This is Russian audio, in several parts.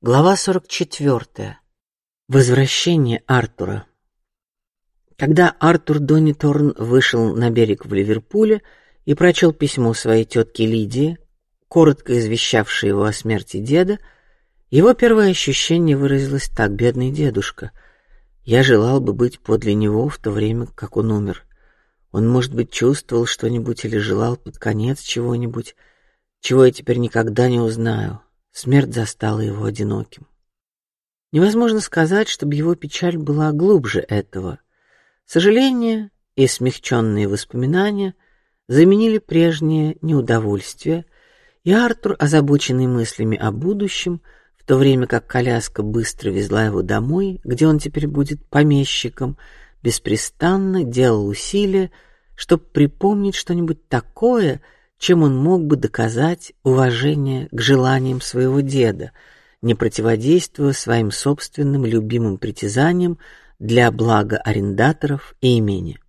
Глава 44. Возвращение Артура. Когда Артур Дониторн вышел на берег в Ливерпуле и прочел письмо своей тетке Лидии, коротко извещавшей его о смерти деда, его первое ощущение выразилось так: бедный дедушка. Я желал бы быть подле него в то время, как он умер. Он, может быть, чувствовал что-нибудь или желал под конец чего-нибудь, чего я теперь никогда не узнаю. Смерть застала его одиноким. Невозможно сказать, чтобы его печаль была глубже этого. Сожаление и смягченные воспоминания заменили прежнее неудовольствие, и Артур, озабоченный мыслями о будущем, в то время как коляска быстро везла его домой, где он теперь будет помещиком, беспрестанно делал усилия, чтобы припомнить что-нибудь такое, чем он мог бы доказать уважение к желаниям своего деда, не противодействуя своим собственным любимым притязаниям для блага арендаторов и имения.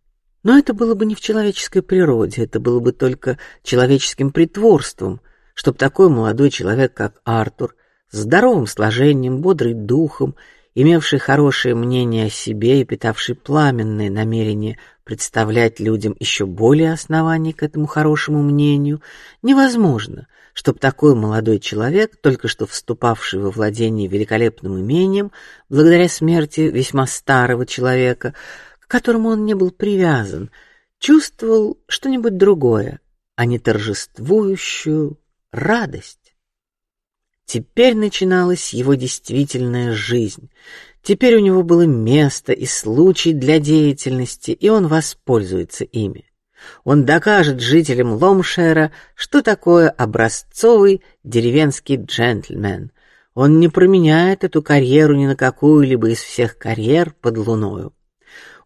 Но это было бы не в человеческой природе, это было бы только человеческим притворством, чтобы такой молодой человек, как Артур, здоровым сложением, бодрый духом имевший хорошее мнение о себе и питавший пламенное намерение представлять людям еще более оснований к этому хорошему мнению, невозможно, чтобы такой молодой человек, только что вступавший во владение великолепным имением, благодаря смерти весьма старого человека, к которому он не был привязан, чувствовал что-нибудь другое, а не торжествующую радость. Теперь начиналась его действительная жизнь. Теперь у него было место и случай для деятельности, и он воспользуется ими. Он докажет жителям Ломшера, что такое образцовый деревенский джентльмен. Он не променяет эту карьеру ни на какую-либо из всех карьер под луною.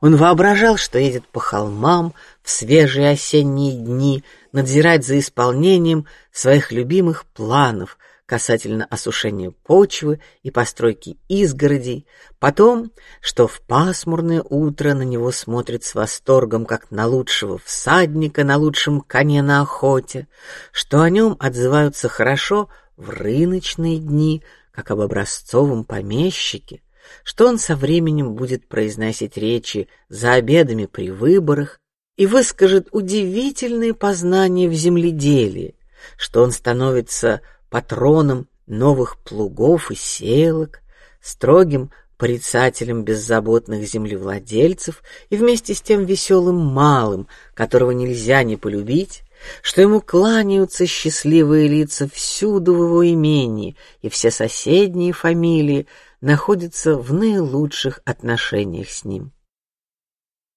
Он воображал, что едет по холмам в свежие осенние дни, надзирать за исполнением своих любимых планов, касательно осушения почвы и постройки изгородей, потом, что в пасмурное утро на него смотрит с восторгом, как на лучшего всадника на лучшем коне на охоте, что о нем отзываются хорошо в рыночные дни, как об образцовом помещике, что он со временем будет произносить речи за обедами при выборах и выскажет удивительные познания в земледелии, что он становится патроном новых плугов и селок, строгим порицателем беззаботных землевладельцев и вместе с тем веселым малым, которого нельзя не полюбить, что ему кланяются счастливые лица всюду в его имении, и все соседние фамилии находятся в наилучших отношениях с ним.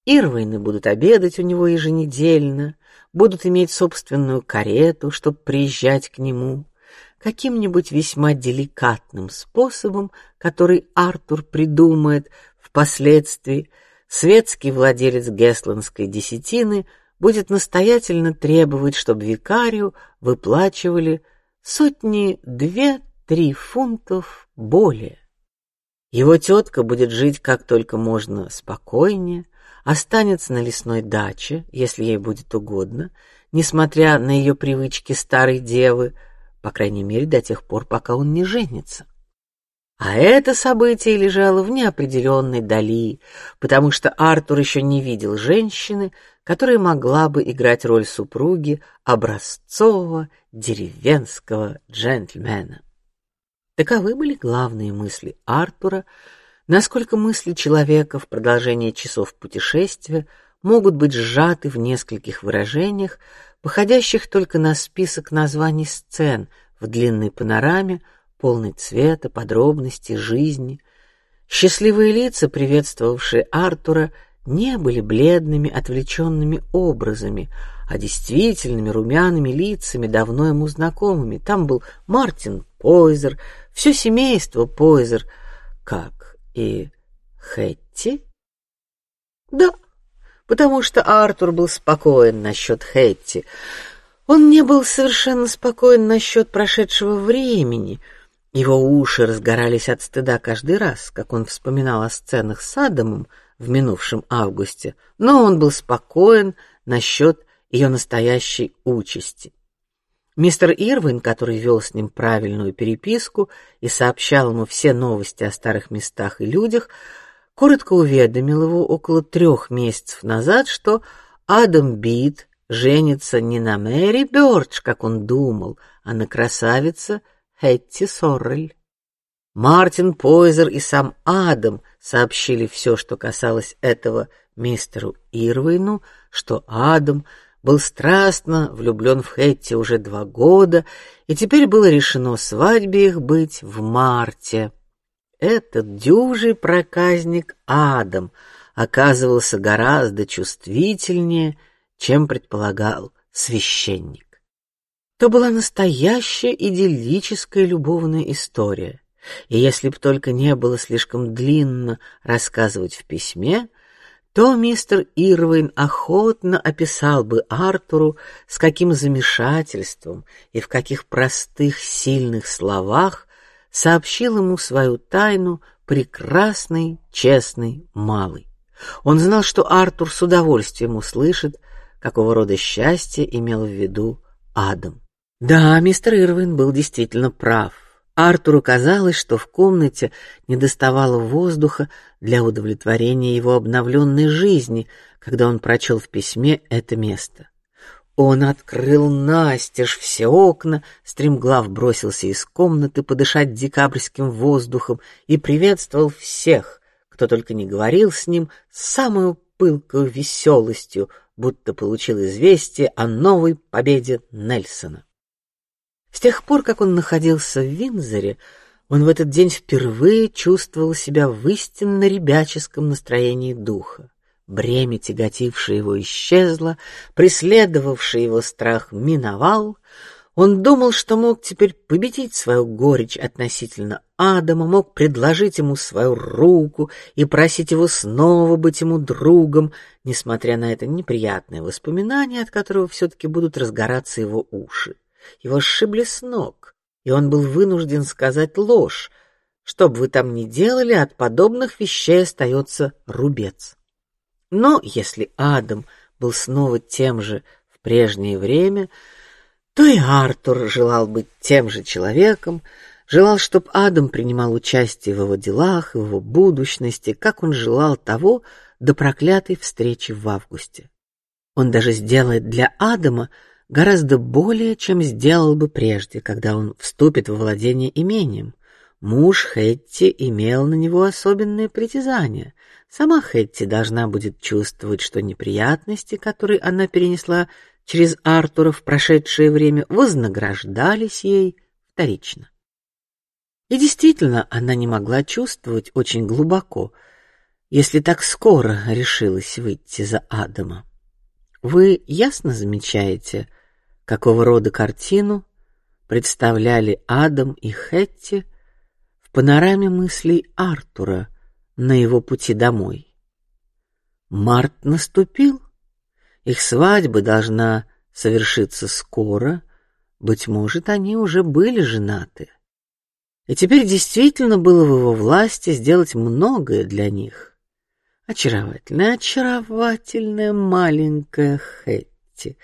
Ирвины будут обедать у него еженедельно, будут иметь собственную карету, чтобы приезжать к нему, каким-нибудь весьма деликатным способом, который Артур придумает впоследствии, светский владелец Гесландской десятины будет настоятельно требовать, чтобы викарию выплачивали сотни две-три фунтов более. Его тетка будет жить как только можно спокойнее, останется на лесной даче, если ей будет угодно, несмотря на ее привычки старой девы, по крайней мере до тех пор, пока он не женится. А это событие лежало в неопределенной дали, потому что Артур еще не видел женщины, которая могла бы играть роль супруги образцового деревенского джентльмена. Таковы были главные мысли Артура, насколько мысли человека в продолжение часов путешествия могут быть сжаты в нескольких выражениях, походящих только на список названий сцен в длинной панораме, полной цвета, подробностей жизни. Счастливые лица, приветствовавшие Артура, не были бледными, отвлеченными образами, а действительными румяными лицами, давно ему знакомыми. Там был Мартин Пойзер, все семейство Пойзер, как и Хэтти. Да, потому что Артур был спокоен насчет Хэтти. Он не был совершенно спокоен насчет прошедшего времени. Его уши разгорались от стыда каждый раз, как он вспоминал о сценах с Адамом в минувшем августе, но он был спокоен насчет ее настоящей участи. Мистер Ирвин, который вел с ним правильную переписку и сообщал ему все новости о старых местах и людях, коротко уведомил его около трех месяцев назад, что Адам Бит женится не на Мэри Бёрдж, как он думал, а на красавице Хэтти Соррель. Мартин Пойзер и сам Адам сообщили все, что касалось этого мистеру Ирвину, что Адам был страстно влюблен в Хэтти уже два года, и теперь было решено свадьбе их быть в марте. Этот дюжий проказник Адам оказывался гораздо чувствительнее, чем предполагал священник. То была настоящая идиллическая любовная история, и если б только не было слишком длинно рассказывать в письме, то мистер Ирвин охотно описал бы Артуру, с каким замешательством и в каких простых сильных словах сообщил ему свою тайну прекрасный, честный малый. Он знал, что Артур с удовольствием услышит, какого рода счастье имел в виду Адам. Да, мистер Ирвин был действительно прав. Артуру казалось, что в комнате недоставало воздуха для удовлетворения его обновленной жизни, когда он прочел в письме это место. Он открыл настежь все окна, стремглав бросился из комнаты подышать декабрьским воздухом и приветствовал всех, кто только не говорил с ним, с самой пылкой веселостью, будто получил известие о новой победе Нельсона. С тех пор, как он находился в Винзоре, он в этот день впервые чувствовал себя в истинно ребяческом настроении духа. Бремя, тяготившее его, исчезло, преследовавший его страх миновал. Он думал, что мог теперь победить свою горечь относительно Адама, мог предложить ему свою руку и просить его снова быть ему другом, несмотря на это неприятное воспоминание, от которого все-таки будут разгораться его уши. Его сшибли с ног, и он был вынужден сказать ложь. Что вы там ни делали, от подобных вещей остается рубец. Но если Адам был снова тем же в прежнее время, то и Артур желал быть тем же человеком, желал, чтобы Адам принимал участие в его делах в его будущности, как он желал того до проклятой встречи в августе. Он даже сделает для Адама гораздо более, чем сделал бы прежде, когда он вступит в владение имением. Муж Хэтти имел на него особенное притязание. Сама Хэтти должна будет чувствовать, что неприятности, которые она перенесла через Артура в прошедшее время, вознаграждались ей вторично. И действительно, она не могла чувствовать очень глубоко, если так скоро решилась выйти за Адама. Вы ясно замечаете, какого рода картину представляли Адам и Хэтти в панораме мыслей Артура на его пути домой. Март наступил, их свадьба должна совершиться скоро, быть может, они уже были женаты. И теперь действительно было в его власти сделать многое для них. Очаровательная, очаровательная маленькая Хэтти,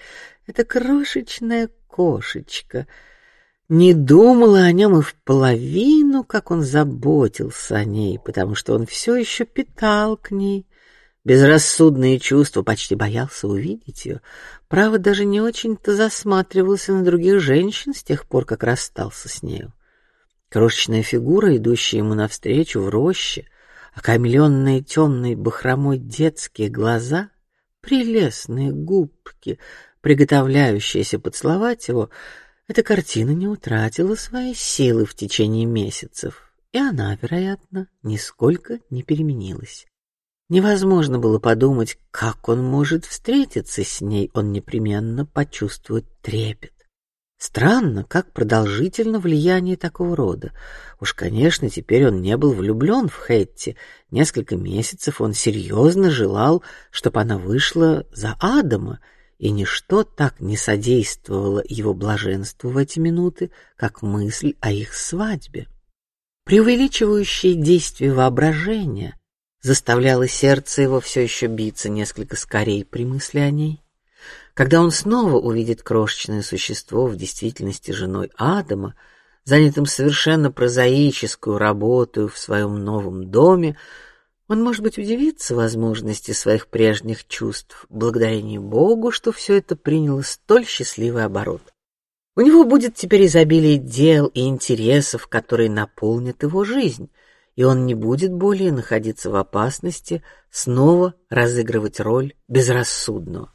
эта крошечная кошечка не думала о нем и в половину, как он заботился о ней, потому что он все еще питал к ней безрассудные чувства, почти боялся увидеть ее. Право даже не очень-то засматривался на других женщин с тех пор, как расстался с нею. Крошечная фигура, идущая ему навстречу в роще, окаймленные темной бахромой детские глаза, прелестные губки, приготовляющаяся поцеловать его, эта картина не утратила своей силы в течение месяцев, и она, вероятно, нисколько не переменилась. Невозможно было подумать, как он может встретиться с ней, он непременно почувствует трепет. Странно, как продолжительно влияние такого рода. Уж, конечно, теперь он не был влюблен в Хэтти. Несколько месяцев он серьезно желал, чтобы она вышла за Адама, и ничто так не содействовало его блаженству в эти минуты, как мысль о их свадьбе. Преувеличивающее действие воображения заставляло сердце его все еще биться несколько скорее при мысли о ней. Когда он снова увидит крошечное существо в действительности женой Адама, занятым совершенно прозаическую работу в своем новом доме, он, может быть, удивится возможности своих прежних чувств, благодарение Богу, что все это приняло столь счастливый оборот. У него будет теперь изобилие дел и интересов, которые наполнят его жизнь, и он не будет более находиться в опасности снова разыгрывать роль безрассудного.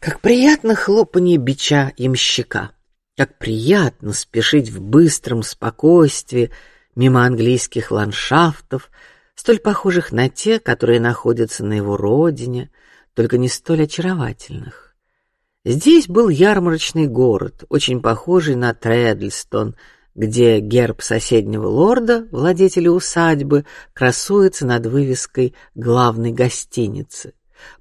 Как приятно хлопанье бича ямщика, как приятно спешить в быстром спокойствии мимо английских ландшафтов, столь похожих на те, которые находятся на его родине, только не столь очаровательных. Здесь был ярмарочный город, очень похожий на Тредлстон, где герб соседнего лорда, владетеля усадьбы, красуется над вывеской главной гостиницы.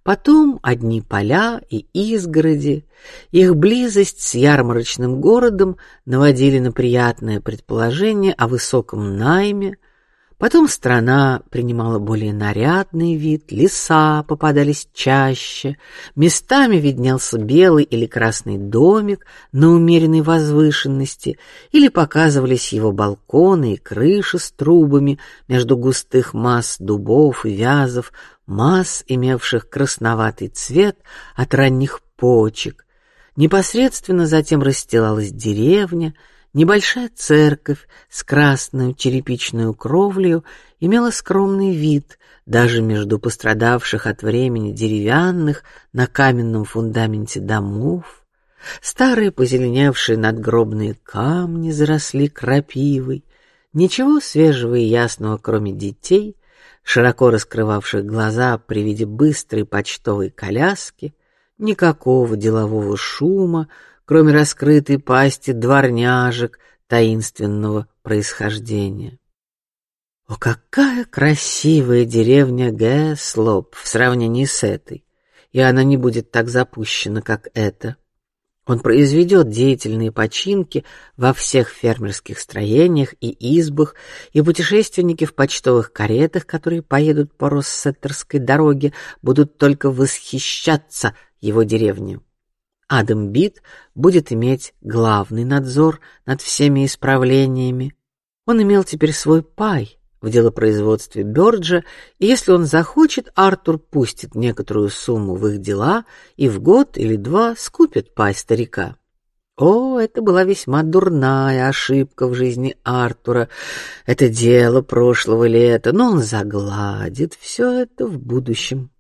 Потом одни поля и изгороди. Их близость с ярмарочным городом наводили на приятное предположение о высоком найме. Потом страна принимала более нарядный вид, леса попадались чаще, местами виднелся белый или красный домик на умеренной возвышенности, или показывались его балконы и крыши с трубами между густых масс дубов и вязов, масс, имевших красноватый цвет от ранних почек. Непосредственно затем расстилалась деревня, небольшая церковь с красной черепичной кровлей имела скромный вид даже между пострадавших от времени деревянных на каменном фундаменте домов. Старые позеленевшие надгробные камни заросли крапивой. Ничего свежего и ясного, кроме детей, широко раскрывавших глаза при виде быстрой почтовой коляски, никакого делового шума, кроме раскрытой пасти дворняжек таинственного происхождения. О, какая красивая деревня Гэслоп в сравнении с этой, и она не будет так запущена, как эта. Он произведет деятельные починки во всех фермерских строениях и избах, и путешественники в почтовых каретах, которые поедут по Россеттерской дороге, будут только восхищаться его деревней. Адам Бит будет иметь главный надзор над всеми исправлениями. Он имел теперь свой пай, в делопроизводстве Бёрджа, и если он захочет, Артур пустит некоторую сумму в их дела и в год или два скупит пай старика. О, это была весьма дурная ошибка в жизни Артура. Это дело прошлого лета, но он загладит все это в будущем.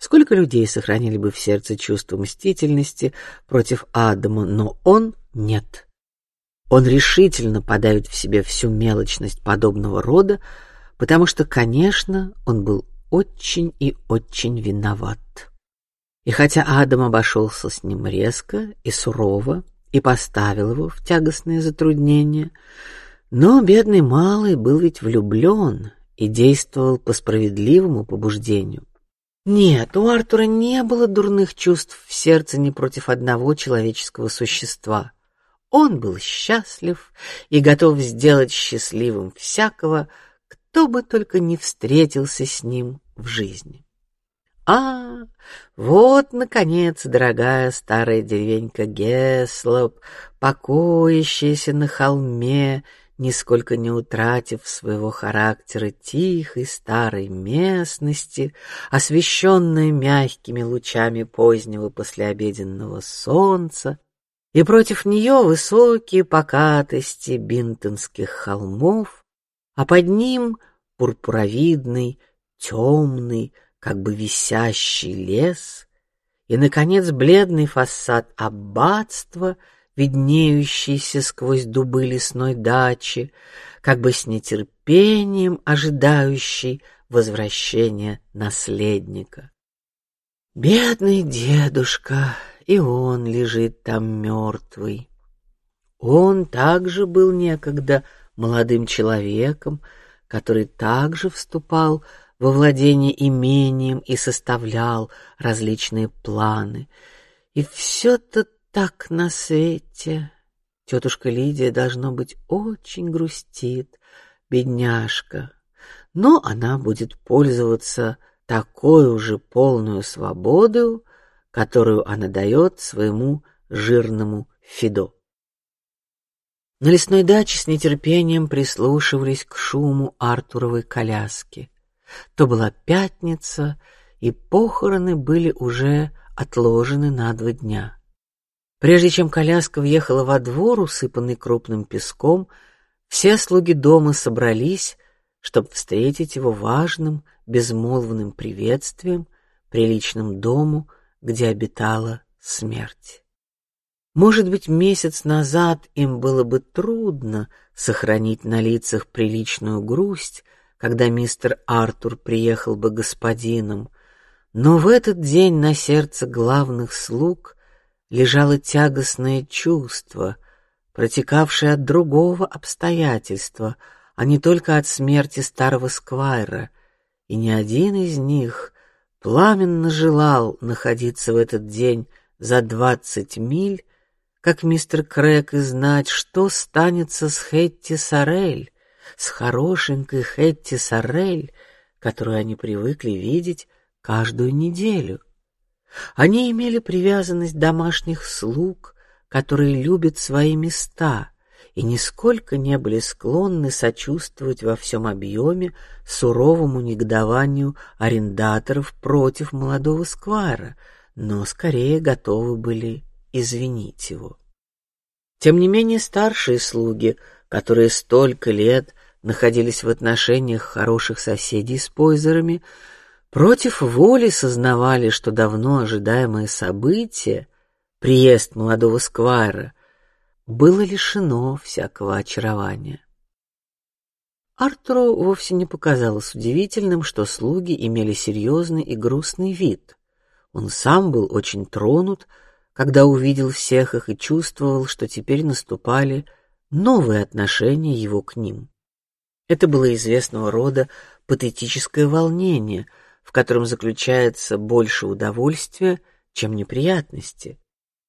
Сколько людей сохранили бы в сердце чувство мстительности против Адама, но он нет. Он решительно подавит в себе всю мелочность подобного рода, потому что, конечно, он был очень и очень виноват. И хотя Адам обошелся с ним резко и сурово и поставил его в тягостные затруднения, но бедный малый был ведь влюблен и действовал по справедливому побуждению. Нет, у Артура не было дурных чувств в сердце ни против одного человеческого существа. Он был счастлив и готов сделать счастливым всякого, кто бы только не встретился с ним в жизни. А, вот наконец, дорогая старая деревенька Геслоп, покоящаяся на холме, нисколько не утратив своего характера тихой старой местности, освещенная мягкими лучами позднего послеобеденного солнца, и против нее высокие покатости бинтонских холмов, а под ним пурпуровидный, темный, как бы висящий лес, и, наконец, бледный фасад аббатства, виднеющийся сквозь дубы лесной дачи, как бы с нетерпением ожидающий возвращения наследника. Бедный дедушка, и он лежит там мертвый. Он также был некогда молодым человеком, который также вступал во владение имением и составлял различные планы. И все-то так на свете. Тетушка Лидия должно быть очень грустит, бедняжка, но она будет пользоваться такой уже полную свободу, которую она дает своему жирному Фидо. На лесной даче с нетерпением прислушивались к шуму Артуровой коляски. То была пятница, и похороны были уже отложены на два дня. Прежде чем коляска въехала во двор, усыпанный крупным песком, все слуги дома собрались, чтобы встретить его важным, безмолвным приветствием, приличным дому, где обитала смерть. Может быть, месяц назад им было бы трудно сохранить на лицах приличную грусть, когда мистер Артур приехал бы господином, но в этот день на сердце главных слуг лежало тягостное чувство, протекавшее от другого обстоятельства, а не только от смерти старого сквайра, и ни один из них пламенно желал находиться в этот день за двадцать миль как мистер Крэк, и знать, что станется с Хэтти Сарель, с хорошенькой Хэтти Сарель, которую они привыкли видеть каждую неделю. Они имели привязанность домашних слуг, которые любят свои места и нисколько не были склонны сочувствовать во всем объеме суровому негодованию арендаторов против молодого сквайра, но скорее готовы были извинить его. Тем не менее старшие слуги, которые столько лет находились в отношениях хороших соседей с Пойзерами, против воли сознавали, что давно ожидаемое событие, приезд молодого сквайра, было лишено всякого очарования. Артуру вовсе не показалось удивительным, что слуги имели серьезный и грустный вид. Он сам был очень тронут когда увидел всех их и чувствовал, что теперь наступали новые отношения его к ним. Это было известного рода патетическое волнение, в котором заключается больше удовольствия, чем неприятности,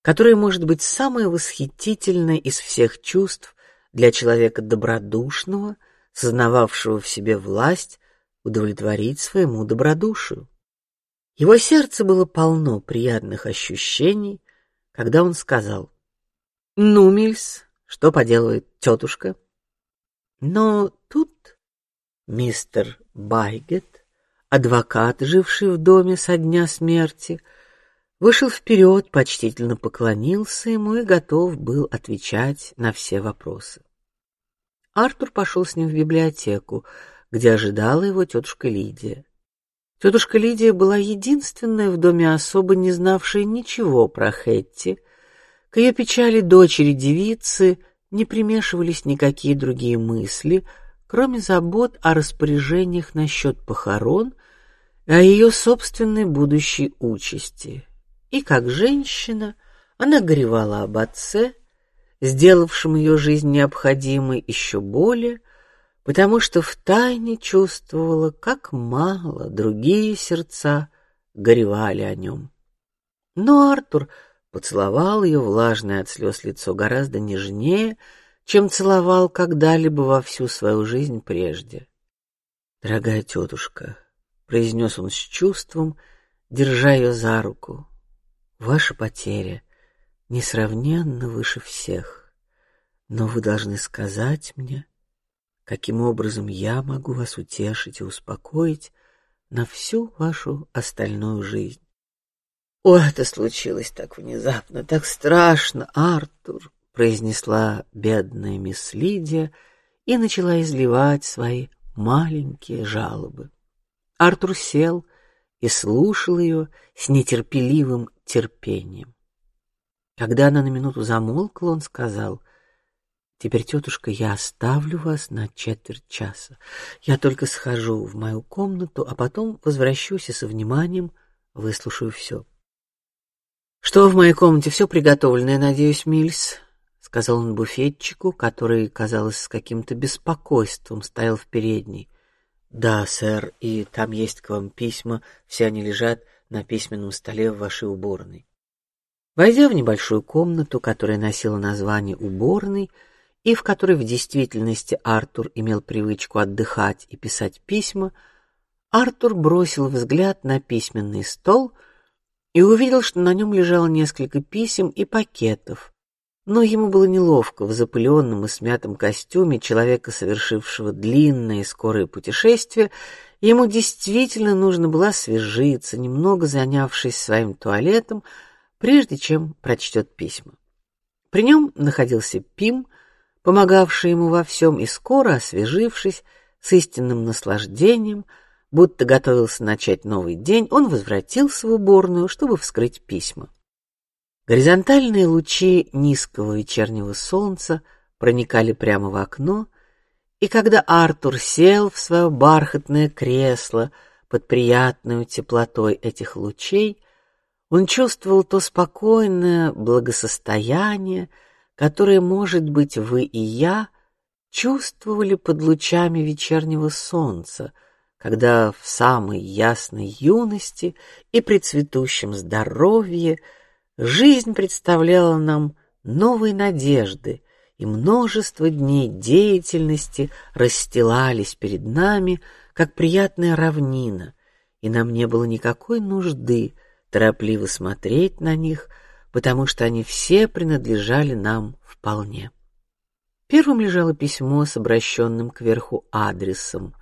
которое может быть самое восхитительное из всех чувств для человека добродушного, сознававшего в себе власть удовлетворить своему добродушию. Его сердце было полно приятных ощущений, когда он сказал: "Ну, Мильс, что поделает тетушка?" Но тут мистер Байгет, адвокат, живший в доме со дня смерти, вышел вперед, почтительно поклонился ему и готов был отвечать на все вопросы. Артур пошел с ним в библиотеку, где ожидала его тетушка Лидия. Тетушка Лидия была единственная в доме особо не знавшая ничего про Хэтти. К ее печали дочери девицы не примешивались никакие другие мысли, кроме забот о распоряжениях насчет похорон о ее собственной будущей участи. И как женщина она горевала об отце, сделавшем ее жизнь необходимой еще более, потому что в тайне чувствовала, как мало другие сердца горевали о нем. Но Артур поцеловал ее влажное от слез лицо гораздо нежнее, чем целовал когда-либо во всю свою жизнь прежде. Дорогая тетушка, произнес он с чувством, держа ее за руку, ваша потеря несравненно выше всех, но вы должны сказать мне, каким образом я могу вас утешить и успокоить на всю вашу остальную жизнь. О, это случилось так внезапно, так страшно, Артур, произнесла бедная мисс Лидия и начала изливать свои маленькие жалобы. Артур сел и слушал ее с нетерпеливым терпением. Когда она на минуту замолкла, он сказал: Теперь, тетушка, я оставлю вас на четверть часа. Я только схожу в мою комнату, а потом возвращусь и со вниманием выслушаю все. Что в моей комнате все приготовлено, я надеюсь, Мильс, сказал он буфетчику, который, казалось, с каким-то беспокойством стоял в передней. Да, сэр, и там есть к вам письма, все они лежат на письменном столе в вашей уборной. Войдя в небольшую комнату, которая носила название уборной, и в которой в действительности Артур имел привычку отдыхать и писать письма, Артур бросил взгляд на письменный стол и увидел, что на нем лежало несколько писем и пакетов. Но ему было неловко в запыленном и смятом костюме человека, совершившего длинное и скорое путешествие. Ему действительно нужно было освежиться, немного занявшись своим туалетом, прежде чем прочтет письма. При нем находился Пим, помогавший ему во всем, и скоро освежившись, с истинным наслаждением, будто готовился начать новый день, он возвратился в уборную, чтобы вскрыть письма. Горизонтальные лучи низкого вечернего солнца проникали прямо в окно, и когда Артур сел в свое бархатное кресло под приятной теплотой этих лучей, он чувствовал то спокойное благосостояние, которое, может быть, вы и я чувствовали под лучами вечернего солнца, когда в самой ясной юности и при цветущем здоровье жизнь представляла нам новые надежды, и множество дней деятельности расстилались перед нами, как приятная равнина, и нам не было никакой нужды торопливо смотреть на них, потому что они все принадлежали нам вполне. Первым лежало письмо с обращенным кверху адресом.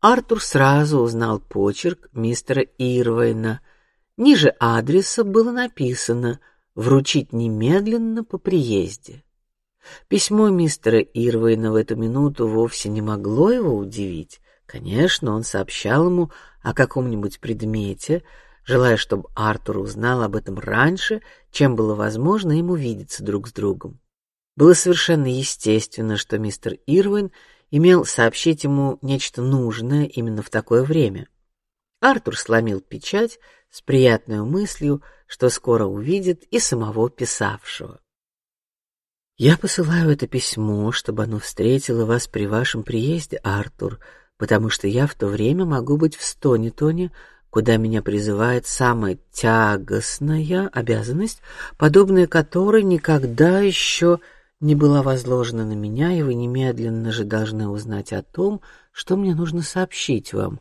Артур сразу узнал почерк мистера Ирвайна. Ниже адреса было написано: вручить немедленно по приезде. Письмо мистера Ирвайна в эту минуту вовсе не могло его удивить. Конечно, он сообщал ему о каком-нибудь предмете, желая, чтобы Артур узнал об этом раньше, чем было возможно ему видеться друг с другом. Было совершенно естественно, что мистер Ирвин имел сообщить ему нечто нужное именно в такое время. Артур сломил печать с приятной мыслью, что скоро увидит и самого писавшего. Я посылаю это письмо, чтобы оно встретило вас при вашем приезде, Артур, потому что я в то время могу быть в Стонитоне, куда меня призывает самая тягостная обязанность, подобная которой никогда еще не была возложена на меня, и вы немедленно же должны узнать о том, что мне нужно сообщить вам.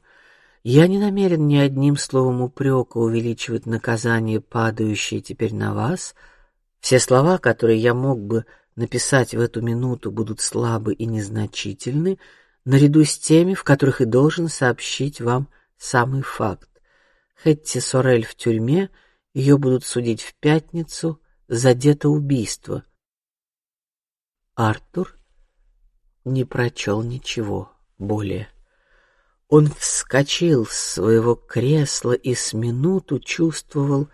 Я не намерен ни одним словом упрека увеличивать наказание, падающее теперь на вас. Все слова, которые я мог бы написать в эту минуту, будут слабы и незначительны, наряду с теми, в которых и должен сообщить вам самый факт. Хэтти Сорель в тюрьме, ее будут судить в пятницу за детоубийство. Артур не прочел ничего более. Он вскочил с своего кресла и с минуту чувствовал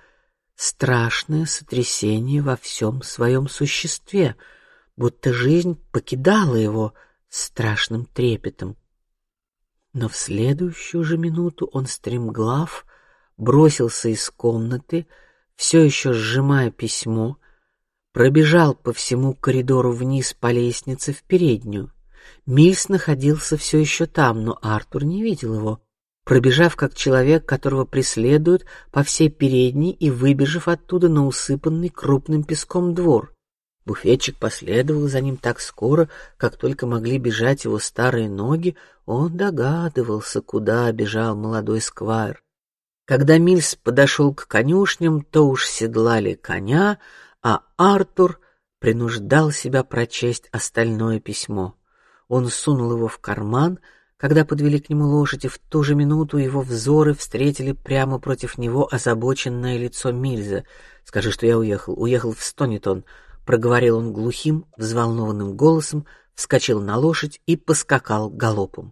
страшное сотрясение во всем своем существе, будто жизнь покидала его страшным трепетом. Но в следующую же минуту он стремглав бросился из комнаты, все еще сжимая письмо, пробежал по всему коридору вниз по лестнице в переднюю. Мильс находился все еще там, но Артур не видел его. Пробежав как человек, которого преследуют по всей передней и выбежав оттуда на усыпанный крупным песком двор, буфетчик последовал за ним так скоро, как только могли бежать его старые ноги. Он догадывался, куда бежал молодой сквайр. Когда Мильс подошел к конюшням, то уж седлали коня, а Артур принуждал себя прочесть остальное письмо. Он сунул его в карман, когда подвели к нему лошадь, и в ту же минуту его взоры встретили прямо против него озабоченное лицо Мильза. "Скажи, что я уехал, уехал в Стонитон", проговорил он глухим, взволнованным голосом, вскочил на лошадь и поскакал галопом.